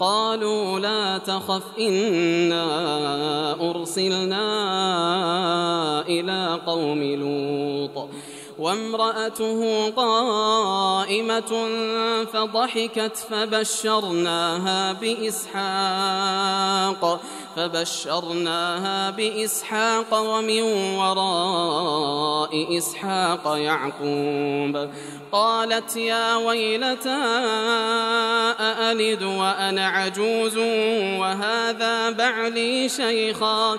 قالوا لا تخف إنا أرسلنا إلى قوم لوط. وامرأته قائمة فضحكت فبشرناها بإسحاق. فبشرناها بإسحاق ومن وراء إسحاق يعقوب قالت يا ويلتى أألد وأنا عجوز وهذا بعلي شيخا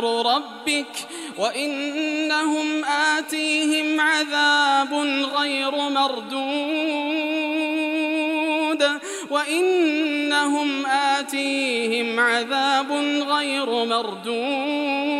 أمر ربك وإنهم آتيهم عذاب غير مردود وإنهم آتيهم عذاب غير مردود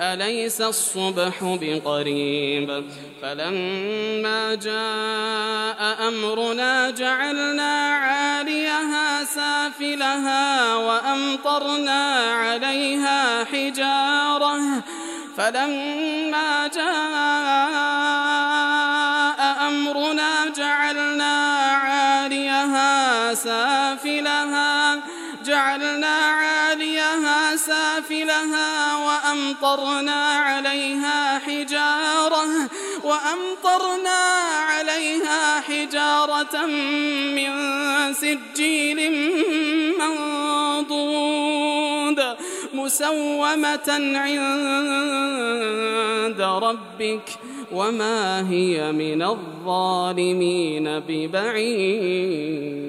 أليس الصبح بقريب؟ فلما جاء أمرنا جعلنا عاليها سافلها وأمطرنا عليها حجارة. فلما جاء أمرنا جعلنا عاليها سافلها جعلنا عاليها سافلها وأمطرنا عليها حجارة وأمطرنا عليها حجارة من سجيل منضود مسومة عند ربك وما هي من الظالمين ببعيد.